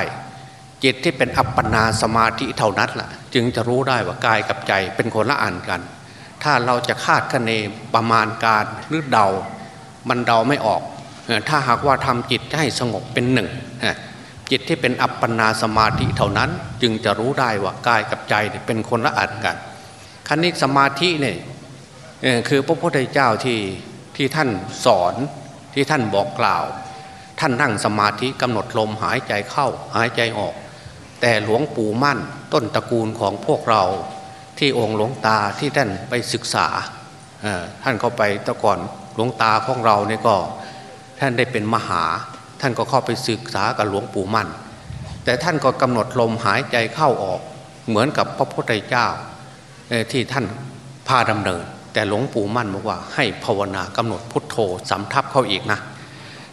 จิตที่เป็นอัปปนาสมาธิเท่านั้นแหละจึงจะรู้ได้ว่ากายกับใจเป็นคนละอันกัน ถ้าเราจะคาดคะเนประมาณการหรือเดา มันเดาไม่ออก ถ้าหากว่าทำจิตให้สงบเป็นหนึ่งจิตที่เป็นอัปปนาสมาธิเท่านั้น จึงจะรู้ได้ว่ากายกับใจเป็นคนละอันกันคันนี้สมาธิเนี่ย คือพระพุทธเจ้าที่ที่ท่านสอนที่ท่านบอกกล่าว ท่านนั่งสมาธิกำหนดลมหายใจเข้าหายใจออก แต่หลวงปู่มั่นต้นตระกูลของพวกเราที่องค์หลวงตาที่ท่านไปศึกษาท่านเข้าไปตะก่อนหลวงตาของเราเนี่ยก็ท่านได้เป็นมหา ท่านก็เข้าไปศึกษากับหลวงปู่มั่น แต่ท่านก็กำหนดลมหายใจเข้าออก เหมือนกับพระพุทธเจ้าที่ท่านพาดำเนิน แต่หลวงปู่มั่นบอกว่าให้ภาวนากำหนดพุทโธสำทับเข้าอีกนะ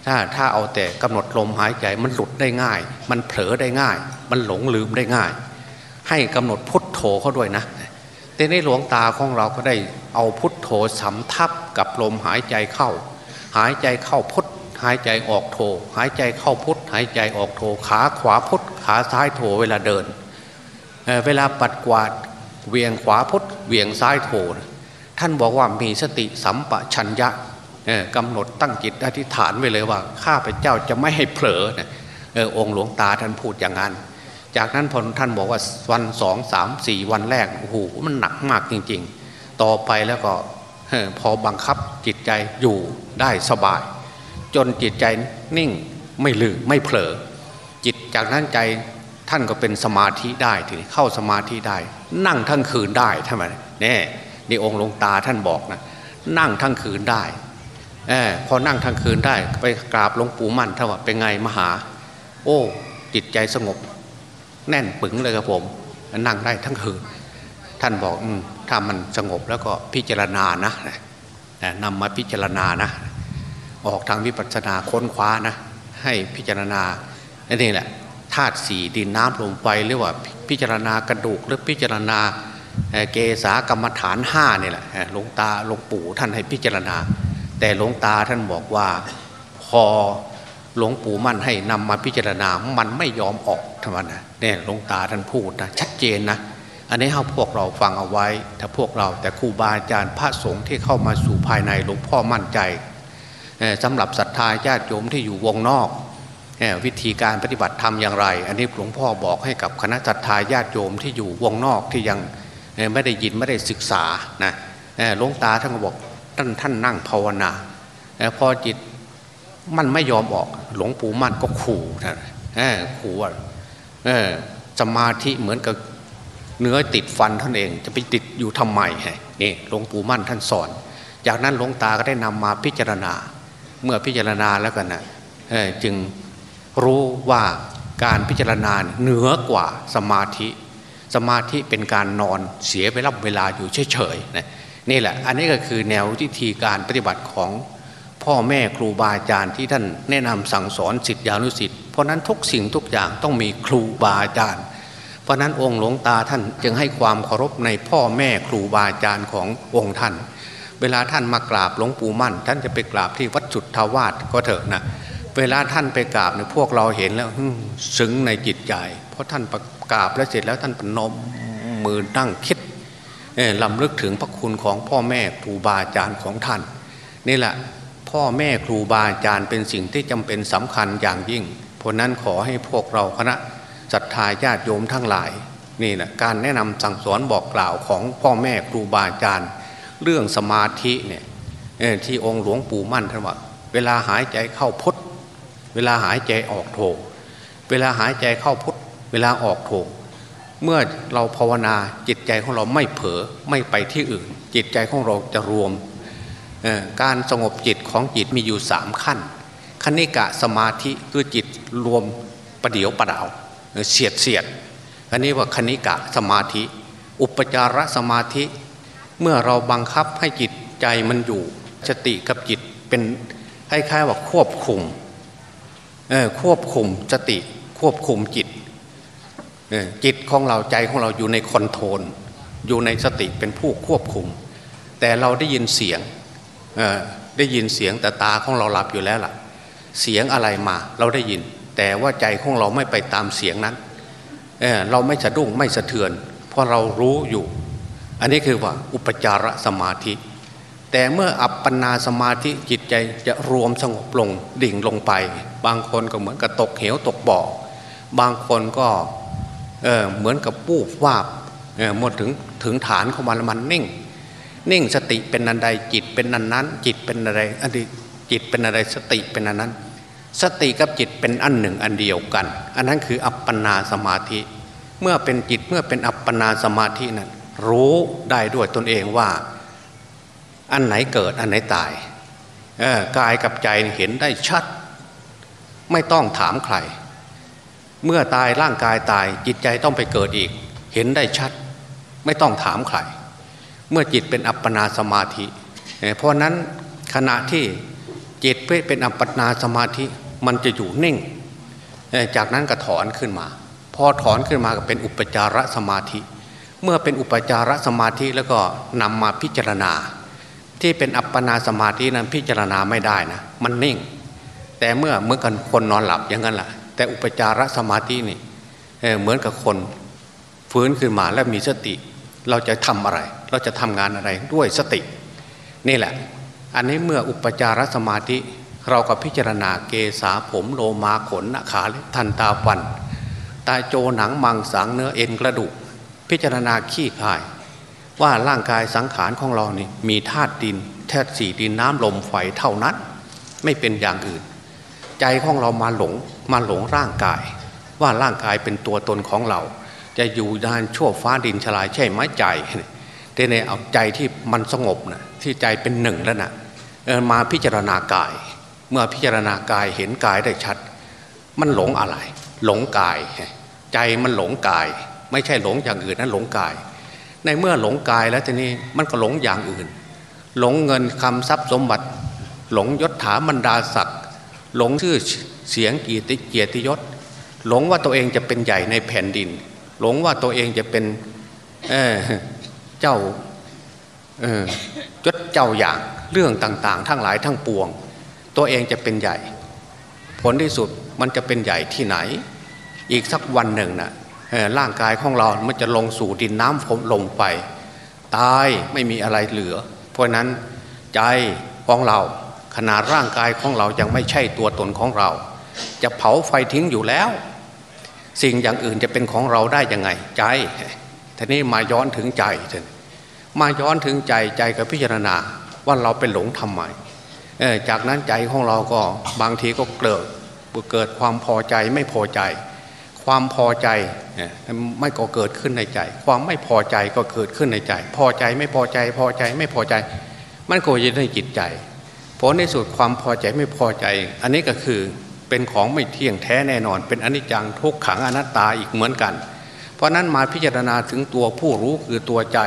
ถ้าถ้าเอาแต่กำหนดลมหายใจมันหลุดได้ง่าย มันเผลอได้ง่าย มันหลงลืมได้ง่าย ให้กำหนดพุทโธเขาด้วยนะแต่ในหลวงตาของเราก็ได้เอาพุทโธสำทับกับลมหายใจเข้า หายใจเข้าพุทหายใจออกโทหายใจเข้าพุทหายใจออกโทขาขวาพุทขาซ้ายโทเวลาเดินเเวลาปัดกวาดเวียงขวาพุทเวียงซ้ายโท ท่านบอกว่ามีสติสัมปชัญญะกำหนดตั้งจิตอธิษฐานไว้เลยว่าข้าพเจ้าจะไม่ให้เผลอนะองค์หลวงตาท่านพูดอย่างนั้น จากนั้นพอท่านบอกว่าวันสองสามสี่วันแรกโอ้โหมันหนักมากจริง ๆ ต่อไปแล้วก็พอบังคับจิตใจอยู่ได้สบาย จนจิตใจนิ่งไม่ลืมไม่เผลอ จิตจากนั้นใจท่านก็เป็นสมาธิได้ถึงเข้าสมาธิได้ นั่งทั้งคืนได้ท่านไมแน่ นี่องค์หลวงตาท่านบอกนะนั่งทั้งคืนได้อพอนั่งทั้งคืนได้ไปกราบหลวงปู่มั่นท่านว่าเป็นไงมหา โอ้จิตใจสงบ แน่นปึงเลยครับผม นั่งได้ทั้งคืน ท่านบอกอถ้ามันสงบแล้วก็พิจารณานะนำมาพิจารณานะ ออกทางวิปัสสนาค้นคว้านะ ให้พิจารณานี่แหละธาตุสี่ดินน้ำลมไฟเรียกว่าพิจารณากระดูกหรือพิจารณา เกษากรรมฐานห้านี่แหละหลวงตาหลวงปู่ท่านให้พิจารณา แต่หลวงตาท่านบอกว่าพอหลวงปู่มั่นให้นำมาพิจารณา มันไม่ยอมออกทำไมนะเนี่ยหลวงตาท่านพูดนะชัดเจนนะอันนี้เราพวกเราฟังเอาไว้ ถ้าพวกเราแต่ครูบาอาจารย์พระสงฆ์ที่เข้ามาสู่ภายในหลวงพ่อมั่นใจสำหรับศรัทธาญาติโยมที่อยู่วงนอก วิธีการปฏิบัติธรรมอย่างไร อันนี้หลวงพ่อบอกให้กับคณะศรัทธาญาติโยมที่อยู่วงนอกที่ยัง ไม่ได้ยินไม่ได้ศึกษานะหลวงตาท่านก็บอกท่านท่านนั่งภาวนาพอจิตมันไม่ยอมออก หลวงปู่มั่นก็ขู่นะขู่ว่าสมาธิเหมือนกับเนื้อติดฟันท่านเอง จะไปติดอยู่ทำไมนี่หลวงปู่มั่นท่านสอน จากนั้นหลวงตาก็ได้นำมาพิจารณา เมื่อพิจารณาแล้วกันนะจึงรู้ว่าการพิจารณาเหนือกว่าสมาธิ สมาธิเป็นการนอนเสียเวลาเวลาอยู่เฉยๆนะนี่แหละ อันนี้ก็คือแนววิธีการปฏิบัติของพ่อแม่ครูบาอาจารย์ที่ท่านแนะนำสั่งสอนสิทธิอนุสิทธิ์เพราะนั้นทุกสิ่งทุกอย่างต้องมีครูบาอาจารย์ เพราะนั้นองค์หลวงตาท่านจึงให้ความเคารพในพ่อแม่ครูบาอาจารย์ขององค์ท่าน เวลาท่านมากราบหลวงปู่มั่น ท่านจะไปกราบที่วัดจุดทวาสก็เถอะนะเวลาท่านไปกราบเนี่ยพวกเราเห็นแล้วซึ้งในจิตใจ เพราะท่านประ กราบแล้วเสร็จแล้วท่านปนมมือนั่งคิดลำลึกถึงพระคุณของพ่อแม่ครูบาอาจารย์ของท่านนี่แหละพ่อแม่ครูบาอาจารย์เป็นสิ่งที่จำเป็นสำคัญอย่างยิ่ง เพราะนั้นขอให้พวกเราคณะศรัทธาญาติโยมทั้งหลายนี่แหละการแนะนำสั่งสอนบอกกล่าวของพ่อแม่ครูบาอาจารย์ เรื่องสมาธิเนี่ยที่องค์หลวงปู่มั่นท่านว่าเวลาหายใจเข้าพุทเวลาหายใจออกโถเวลาหายใจเข้าพุท เวลาออกโถงเมื่อเราภาวนาจิตใจของเราไม่เผลอไม่ไปที่อื่น จิตใจของเราจะรวม การสงบจิตของจิตมีอยู่สามขั้นคณิกะสมาธิคือจิตรวมประเดียวประดาวเสียดเสียดอันนี้ว่าคณิกะสมาธิ อุปจารสมาธิ เมื่อเราบังคับให้จิตใจมันอยู่สติกับจิตเป็นคล้ายๆว่าควบคุมควบคุมสติควบคุมจิต จิตของเราใจของเราอยู่ในคอนโทรลอยู่ในสติเป็นผู้ควบคุม แต่เราได้ยินเสียงได้ยินเสียงแต่ตาของเราหลับอยู่แล้วล่ะ เสียงอะไรมาเราได้ยิน แต่ว่าใจของเราไม่ไปตามเสียงนั้นเเราไม่สะดุ้งไม่สะเทือน เพราะเรารู้อยู่ อันนี้คือว่าอุปจารสมาธิ แต่เมื่ออัปปนาสมาธิจิตใจจะรวมสงบลงดิ่งลงไป บางคนก็เหมือนกับตกเหวตกบ่อบางคนก็ เเหมือนกับปูบวาบเมื่อถึงถึงฐานของมันมันนิ่ง นิ่งสติเป็นอันใดจิตเป็นอันนั้น จิตเป็นอะไรอันนี้จิตเป็นอะไรสติเป็นอันนั้น สติกับจิตเป็นอันหนึ่งอันเดียวกัน อันนั้นคืออัปปนาสมาธิ เมื่อเป็นจิตเมื่อเป็นอัปปนาสมาธินั้นรู้ได้ด้วยตนเองว่า อันไหนเกิดอันไหนตายกายกับใจเห็นได้ชัด ไม่ต้องถามใคร เมื่อตายร่างกายตายจิตใจต้องไปเกิดอีก เห็นได้ชัด ไม่ต้องถามใครเมื่อจิตเป็นอัปปนาสมาธิ เพราะนั้นขณะที่จิตเป็นอัปปนาสมาธิมันจะอยู่นิ่ง จากนั้นก็ถอนขึ้นมา พอถอนขึ้นมาก็เป็นอุปจารสมาธิ เมื่อเป็นอุปจารสมาธิแล้วก็นำมาพิจารณา ที่เป็นอัปปนาสมาธินั้นพิจารณาไม่ได้นะมันนิ่ง แต่เมื่อเมื่อกันคนนอนหลับอย่างนั้นแหละ แต่อุปจารสมาธินี่เหมือนกับคนฟื้นขึ้นมาแล้วมีสติ เราจะทำอะไร เราจะทำงานอะไรด้วยสติ นี่แหละ อันนี้เมื่ออุปจารสมาธิ เราก็พิจารณาเกษาผมโลมาขนขาทันตาฟัน ตาโจหนังมังสังเนื้อเอ็นกระดูก พิจารณาขี้คาย ว่าร่างกายสังขารของเรานี่มีธาตุดินแท้สี่ดินน้ำลมไฟเท่านั้น ไม่เป็นอย่างอื่น ใจของเรามาหลงมาหลงร่างกาย ว่าร่างกายเป็นตัวตนของเรา จะอยู่ดานชั่วฟ้าดินฉลายใช่ไหมใจแต่ในเอาใจที่มันสงบนะที่ใจเป็นหนึ่งแล้วนะมาพิจารณากาย เมื่อพิจารณากายเห็นกายได้ชัด มันหลงอะไร หลงกาย ใจมันหลงกาย ไม่ใช่หลงอย่างอื่นนั้นหลงกาย ในเมื่อหลงกายแล้วทีนี้มันก็หลงอย่างอื่น หลงเงินคำทรัพย์สมบัติ หลงยศถาบรรดาศักดิ์ หลงชื่อเสียงกีติเกียรติยศ หลงว่าตัวเองจะเป็นใหญ่ในแผ่นดิน หลงว่าตัวเองจะเป็นเเจ้าจดเจ้าอย่างเรื่องต่างๆ ทั้งหลายทั้งปวง ตัวเองจะเป็นใหญ่ ผลที่สุดมันจะเป็นใหญ่ที่ไหน อีกสักวันหนึ่งนะ่ะร่างกายของเรามันจะลงสู่ดินน้ำผมลงไป ตายไม่มีอะไรเหลือ เพราะนั้นใจของเรา ขนาดร่างกายของเรายังไม่ใช่ตัวตนของเรา จะเผาไฟทิ้งอยู่แล้ว สิ่งอย่างอื่นจะเป็นของเราได้ยังไงใจทีนี้มาย้อนถึงใจมาย้อนถึงใจใจกับพิจารณาว่าเราเป็นหลงทำไมจากนั้นใจของเราก็บางทีก็เกิดเกิดความพอใจไม่พอใจ ความพอใจไม่ก็เกิดขึ้นในใจ ความไม่พอใจก็เกิดขึ้นในใจ พอใจไม่พอใจพอใจไม่พอใจ มันก็จะในจิตใจ ผลในสุดความพอใจไม่พอใจ อันนี้ก็คือเป็นของไม่เที่ยงแท้แน่นอน เป็นอนิจจังทุกขังอนัตตาอีกเหมือนกัน เพราะนั้นมาพิจารณาถึงตัวผู้รู้คือตัวใจ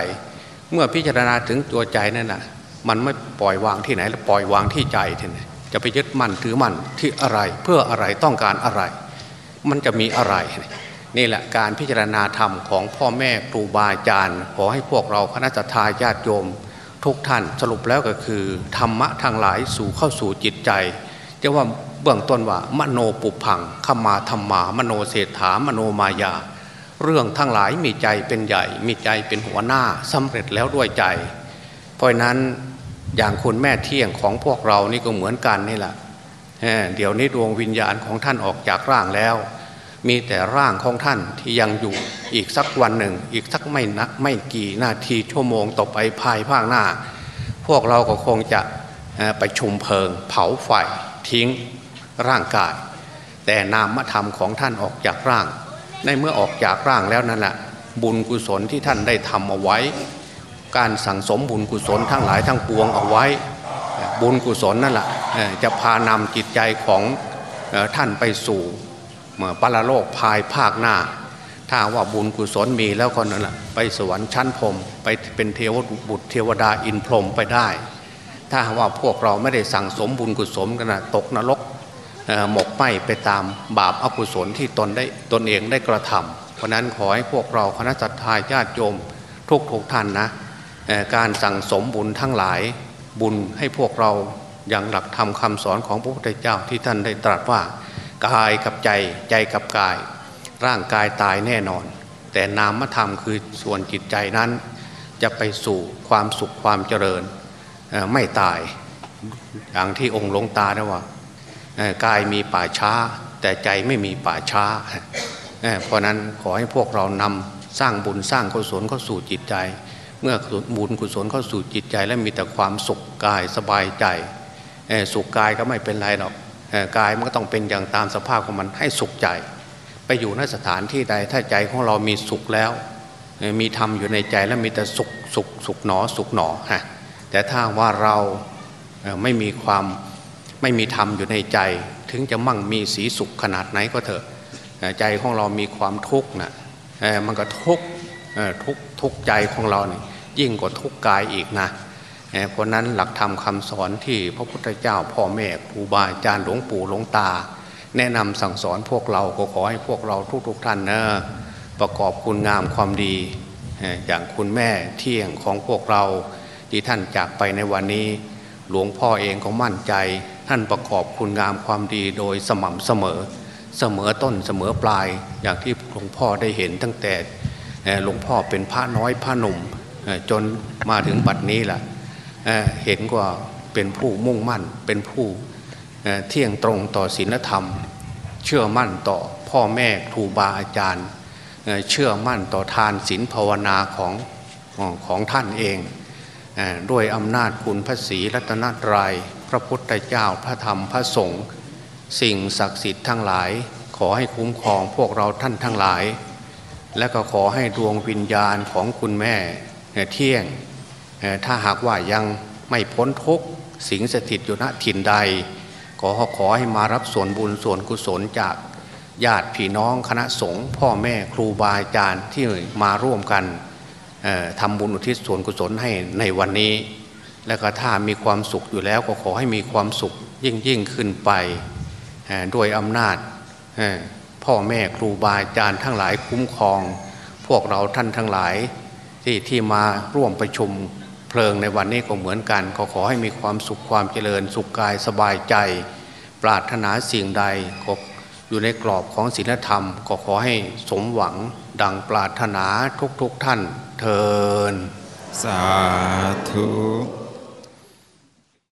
เมื่อพิจารณาถึงตัวใจนั่นน่ะมันไม่ปล่อยวางที่ไหนแล้วปล่อยวางที่ใจทีนี้จะไปยึดมั่นถือมั่นที่อะไรเพื่ออะไรต้องการอะไร มันจะมีอะไร นี่แหละการพิจารณาธรรมของพ่อแม่ครูบาอาจารย์ ขอให้พวกเราคณะทาญาติโยม ทุกท่านสรุปแล้วก็คือธรรมะทางหลายสู่เข้าสู่จิตใจจะว่าเบื้องต้นว่ามโนปุพังขมาธรรมามโนเศรษฐามโนมายา เรื่องทั้งหลายมีใจเป็นใหญ่ มีใจเป็นหัวหน้าสำเร็จแล้วด้วยใจ เพราะนั้นอย่างคุณแม่เที่ยงของพวกเรานี่ก็เหมือนกันนี่แหละเดี๋ยวนี้ดวงวิญญาณของท่านออกจากร่างแล้ว มีแต่ร่างของท่านที่ยังอยู่อีกสักวันหนึ่ง อีกสักไม่นักไม่กี่นาทีชั่วโมงต่อไปภายภาคหน้า พวกเราก็คงจะไปชุมเพลิง เผาไฟทิ้งร่างกาย แต่นามธรรมของท่านออกจากร่าง ในเมื่อออกจากร่างแล้วนั่นแหละบุญกุศลที่ท่านได้ทำเอาไว้ การสั่งสมบุญกุศลทั้งหลายทั้งปวงเอาไว้ บุญกุศลนั่นแหละจะพานำจิตใจของท่านไปสู่ ปรโลกภายภาคหน้า ถ้าว่าบุญกุศลมีแล้วก็นั่นแหละไปสวรรค์ชั้นพรมไปเป็นเทวบุตรเทวดาอินพรมไปได้ ถ้าว่าพวกเราไม่ได้สั่งสมบุญกุศลกันนะตกนรกหมกไหมไปตามบาปอกุศลที่ตนได้ตนเองได้กระทำเพราะนั้นขอให้พวกเราคณะสัตยาญาติโยมทุกทุกท่านนะการสั่งสมบุญทั้งหลายบุญให้พวกเราอย่างหลักธรรมคำสอนของพระพุทธเจ้าที่ท่านได้ตรัสว่า กายกับใจใจกับกาย ร่างกายตายแน่นอน แต่นามธรรมคือส่วนจิตใจนั้น จะไปสู่ความสุขความเจริญไม่ตายอย่างที่องค์หลวงตาได้ว่ากายมีป่าช้า แต่ใจไม่มีป่าช้า เพราะนั้นขอให้พวกเรานำสร้างบุญสร้างกุศลเข้าสู่จิตใจ เมื่อบุญกุศลเข้าสู่จิตใจ แล้วมีแต่ความสุขกายสบายใจสุขกายก็ไม่เป็นไรหรอก กายมันก็ต้องเป็นอย่างตามสภาพของมันให้สุขใจ ไปอยู่ในสถานที่ใดถ้าใจของเรามีสุขแล้ว มีธรรมอยู่ในใจแล้วมีแต่สุขสุขสุขหนอสุขหนอฮะแต่ถ้าว่าเราไม่มีความไม่มีธรรมอยู่ในใจ ถึงจะมั่งมีสีสุขขนาดไหนก็เถอะใจของเรามีความทุกข์นะเอ่อมันก็ทุกทุกทุกใจของเราเนี่ยยิ่งกว่าทุกกายอีกนะ เพราะนั้นหลักธรรมคำสอนที่พระพุทธเจ้าพ่อแม่ครูบาอาจารย์หลวงปู่หลวงตา แนะนำสั่งสอนพวกเราก็ขอให้พวกเราทุกๆท่านนะประกอบคุณงามความดี อย่างคุณแม่เที่ยงของพวกเราที่ท่านจากไปในวันนี้ หลวงพ่อเองก็มั่นใจ ท่านประกอบคุณงามความดีโดยสม่ำเสมอ เสมอต้นเสมอปลายอย่างที่หลวงพ่อได้เห็นตั้งแต่หลวงพ่อเป็นพระน้อยพระหนุ่มจนมาถึงบัดนี้แหละ เห็นว่าเป็นผู้มุ่งมั่น เป็นผู้เที่ยงตรงต่อศีลธรรม เชื่อมั่นต่อพ่อแม่ครูบาอาจารย์ เชื่อมั่นต่อทานศีลภาวนาของของท่านเองด้วยอำนาจคุณพระศรีรัตนตรยัยพระพุทธเจ้าพระธรรมพระสงฆ์สิ่งศักดิ์สิทธิ์ทั้งหลาย ขอให้คุ้มครองพวกเราท่านทั้งหลาย และก็ขอให้ดวงวิญญาณของคุณแม่เที่ยง ถ้าหากว่ายังไม่พ้นทุกสิงสถิตอยู่ณถิ่นใด ขอขอให้มารับส่วนบุญส่วนกุศลจากญาติพี่น้องคณะสงฆ์พ่อแม่ครูบาอาจารย์ที่มาร่วมกันเอ่อทำบุญอุทิศส่วนกุศลให้ในวันนี้ แล้วก็ถ้ามีความสุขอยู่แล้วก็ขอให้มีความสุขยิ่งยิ่งขึ้นไปด้วยอำนาจพ่อแม่ครูบาอาจารย์ทั้งหลายคุ้มครอง พวกเราท่านทั้งหลายที่ที่มาร่วมประชุม เพลิงในวันนี้ก็เหมือนกันก็ขอให้มีความสุขความเจริญ สุขกายสบายใจ ปรารถนาสิ่งใดก็อยู่ในกรอบของศีลธรรม ก็ขอให้สมหวังดังปรารถนาทุกๆทท่านเทินสาธุ